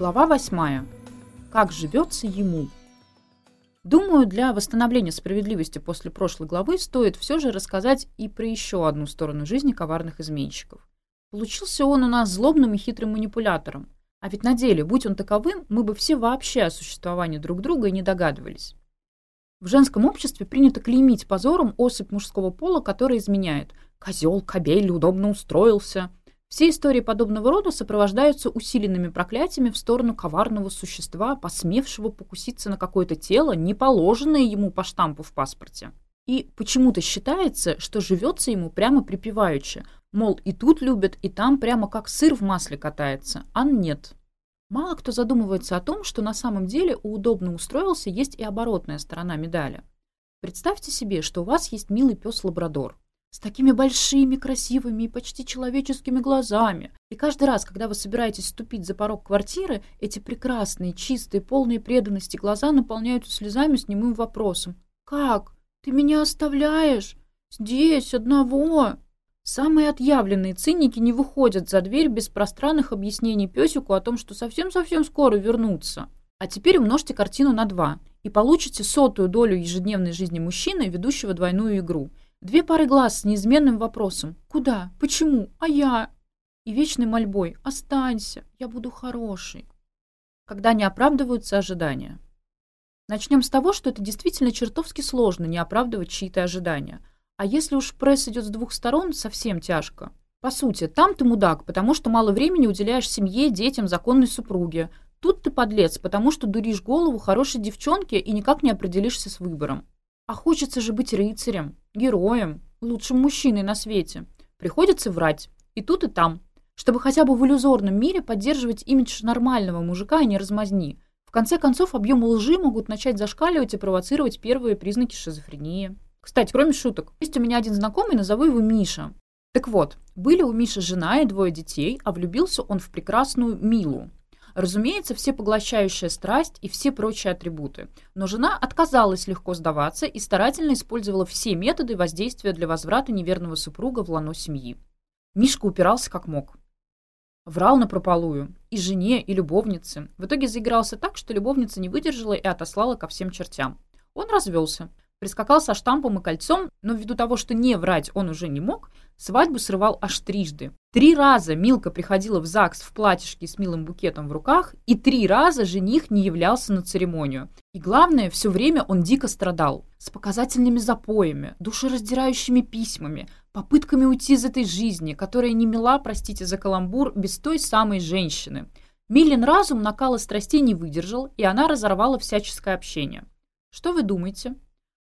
Глава 8. Как живется ему? Думаю, для восстановления справедливости после прошлой главы стоит все же рассказать и про еще одну сторону жизни коварных изменщиков. Получился он у нас злобным и хитрым манипулятором. А ведь на деле, будь он таковым, мы бы все вообще о существовании друг друга и не догадывались. В женском обществе принято клеймить позором особь мужского пола, Все истории подобного рода сопровождаются усиленными проклятиями в сторону коварного существа, посмевшего покуситься на какое-то тело, не положенное ему по штампу в паспорте. И почему-то считается, что живется ему прямо припеваючи. Мол, и тут любят, и там прямо как сыр в масле катается. А нет. Мало кто задумывается о том, что на самом деле у удобно устроился есть и оборотная сторона медали. Представьте себе, что у вас есть милый пес-лабрадор с Такими большими, красивыми и почти человеческими глазами. И каждый раз, когда вы собираетесь ступить за порог квартиры, эти прекрасные, чистые, полные преданности глаза наполняются слезами с немым вопросом. «Как? Ты меня оставляешь? Здесь, одного?» Самые отъявленные циники не выходят за дверь без пространных объяснений песику о том, что совсем-совсем скоро вернутся. А теперь умножьте картину на два и получите сотую долю ежедневной жизни мужчины, ведущего двойную игру – Две пары глаз с неизменным вопросом «Куда? Почему? А я?» и вечной мольбой «Останься, я буду хороший», когда не оправдываются ожидания. Начнем с того, что это действительно чертовски сложно не оправдывать чьи-то ожидания. А если уж пресс идет с двух сторон, совсем тяжко. По сути, там ты мудак, потому что мало времени уделяешь семье, детям, законной супруге. Тут ты подлец, потому что дуришь голову хорошей девчонке и никак не определишься с выбором. А хочется же быть рыцарем, героем, лучшим мужчиной на свете. Приходится врать. И тут, и там. Чтобы хотя бы в иллюзорном мире поддерживать имидж нормального мужика, а не размазни. В конце концов, объемы лжи могут начать зашкаливать и провоцировать первые признаки шизофрении. Кстати, кроме шуток, есть у меня один знакомый, назову его Миша. Так вот, были у Миши жена Разумеется, все поглощающая страсть и все прочие атрибуты. Но жена отказалась легко сдаваться и старательно использовала все методы воздействия для возврата неверного супруга в лано семьи. Мишка упирался как мог. Врал напропалую. И жене, и любовнице. В итоге заигрался так, что любовница не выдержала и отослала ко всем чертям. Он развелся прискакал со штампом и кольцом, но ввиду того, что не врать он уже не мог, свадьбу срывал аж трижды. Три раза Милка приходила в ЗАГС в платьишке с милым букетом в руках, и три раза жених не являлся на церемонию. И главное, все время он дико страдал. С показательными запоями, душераздирающими письмами, попытками уйти из этой жизни, которая не мила, простите за каламбур, без той самой женщины. Милин разум накала страстей не выдержал, и она разорвала всяческое общение. Что вы думаете?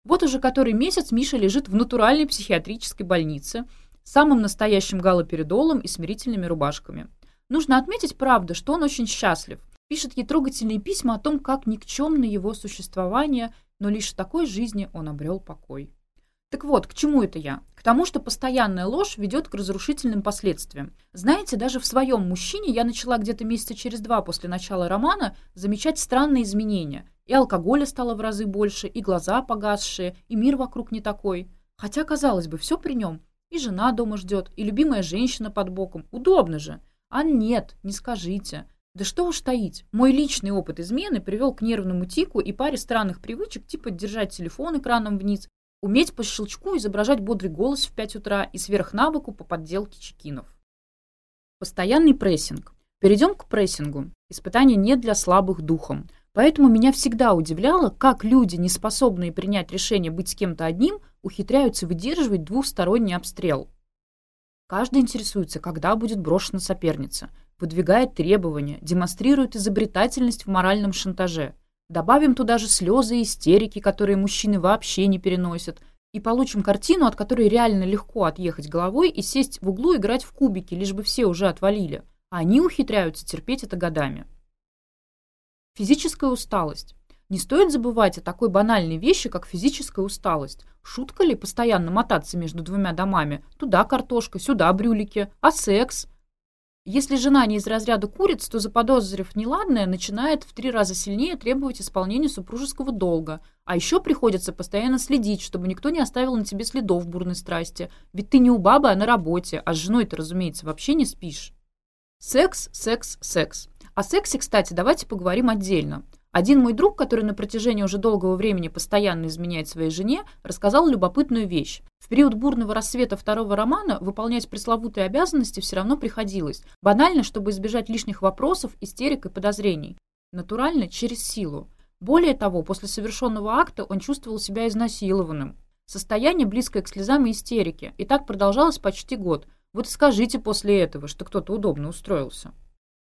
Вот уже который месяц Миша лежит в натуральной психиатрической больнице – самым настоящим галоперидолом и смирительными рубашками. Нужно отметить, правда, что он очень счастлив. Пишет ей трогательные письма о том, как никчемно его существование, но лишь в такой жизни он обрел покой. Так вот, к чему это я? К тому, что постоянная ложь ведет к разрушительным последствиям. Знаете, даже в своем мужчине я начала где-то месяца через два после начала романа замечать странные изменения. И алкоголя стало в разы больше, и глаза погасшие, и мир вокруг не такой. Хотя, казалось бы, все при нем. И жена дома ждет, и любимая женщина под боком. Удобно же. А нет, не скажите. Да что уж таить. уметь по щелчку изображать бодрый голос в 5 утра и сверх навыку по подделке чекинов. Постоянный прессинг. Перейдем к прессингу. Испытание не для слабых духом. Поэтому меня всегда удивляло, как люди, не способные принять решение быть с кем-то одним, ухитряются выдерживать двухсторонний обстрел. Каждый интересуется, когда будет брошена соперница, выдвигает требования, демонстрирует изобретательность в моральном шантаже. Добавим туда же слезы и истерики, которые мужчины вообще не переносят, и получим картину, от которой реально легко отъехать головой и сесть в углу играть в кубики, лишь бы все уже отвалили. А они ухитряются терпеть это годами. Физическая усталость. Не стоит забывать о такой банальной вещи, как физическая усталость. Шутка ли постоянно мотаться между двумя домами? Туда Если жена не из разряда куриц, то заподозрив неладное, начинает в три раза сильнее требовать исполнения супружеского долга. А еще приходится постоянно следить, чтобы никто не оставил на тебе следов бурной страсти. Ведь ты не у бабы, а на работе, а с женой ты, разумеется, вообще не спишь. Секс, секс, секс. О сексе, кстати, давайте поговорим отдельно. Один мой друг, который на протяжении уже долгого времени постоянно изменяет своей жене, рассказал любопытную вещь. В период бурного рассвета второго романа выполнять пресловутые обязанности все равно приходилось. Банально, чтобы избежать лишних вопросов, истерик и подозрений. Натурально, через силу. Более того, после совершенного акта он чувствовал себя изнасилованным. Состояние, близкое к слезам и истерике. И так продолжалось почти год. Вот скажите после этого, что кто-то удобно устроился.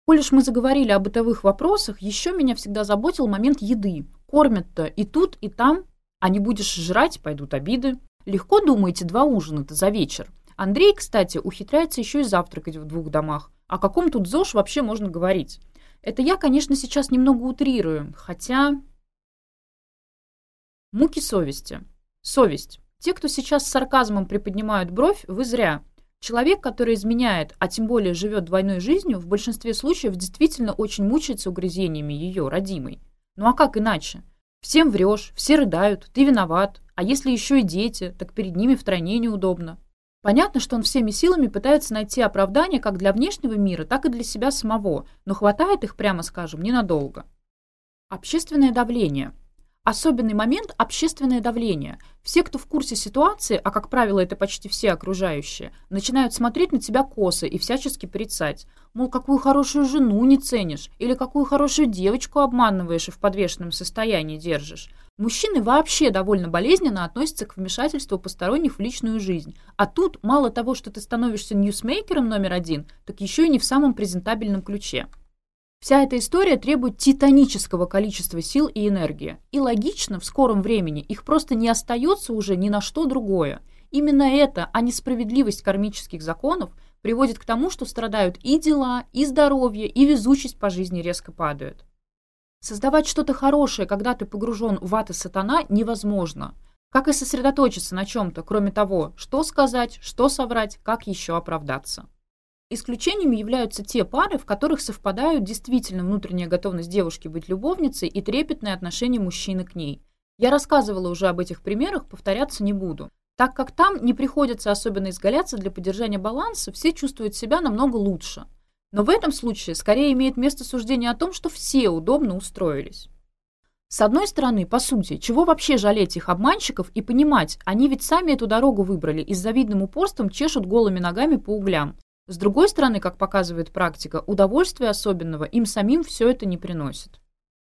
Коль уж мы заговорили о бытовых вопросах, еще меня всегда заботил момент еды. Кормят-то и тут, и там, а не будешь жрать, пойдут обиды. Легко думаете два ужина-то за вечер. Андрей, кстати, ухитряется еще и завтракать в двух домах. О каком тут ЗОЖ вообще можно говорить? Это я, конечно, сейчас немного утрирую, хотя... Муки совести. Совесть. Те, Человек, который изменяет, а тем более живет двойной жизнью, в большинстве случаев действительно очень мучается угрызениями ее, родимой. Ну а как иначе? Всем врешь, все рыдают, ты виноват, а если еще и дети, так перед ними втройне неудобно. Понятно, что он всеми силами пытается найти оправдание как для внешнего мира, так и для себя самого, но хватает их, прямо скажем, ненадолго. Общественное давление – особенный момент – общественное давление. Все, кто в курсе ситуации, а, как правило, это почти все окружающие, начинают смотреть на тебя косо и всячески порицать. Мол, какую хорошую жену не ценишь, или какую хорошую девочку обманываешь и в подвешенном состоянии держишь. Мужчины вообще довольно болезненно относятся к вмешательству посторонних в личную жизнь. А тут мало того, что ты становишься ньюсмейкером номер один, так еще и не в самом презентабельном ключе. Вся эта история требует титанического количества сил и энергии. И логично, в скором времени их просто не остается уже ни на что другое. Именно это, а не справедливость кармических законов, приводит к тому, что страдают и дела, и здоровье, и везучесть по жизни резко падают. Создавать что-то хорошее, когда ты погружен в ад и сатана, невозможно. Как и сосредоточиться на чем-то, кроме того, что сказать, что соврать, как еще оправдаться. Исключением являются те пары, в которых совпадают действительно внутренняя готовность девушки быть любовницей и трепетное отношение мужчины к ней. Я рассказывала уже об этих примерах, повторяться не буду. Так как там не приходится особенно изгаляться для поддержания баланса, все чувствуют себя намного лучше. Но в этом случае скорее имеет место суждение о том, что все удобно устроились. С одной стороны, по сути, чего вообще жалеть их обманщиков и понимать, они ведь сами эту дорогу выбрали и с завидным упорством чешут голыми ногами по углям. С другой стороны, как показывает практика, удовольствие особенного им самим все это не приносит.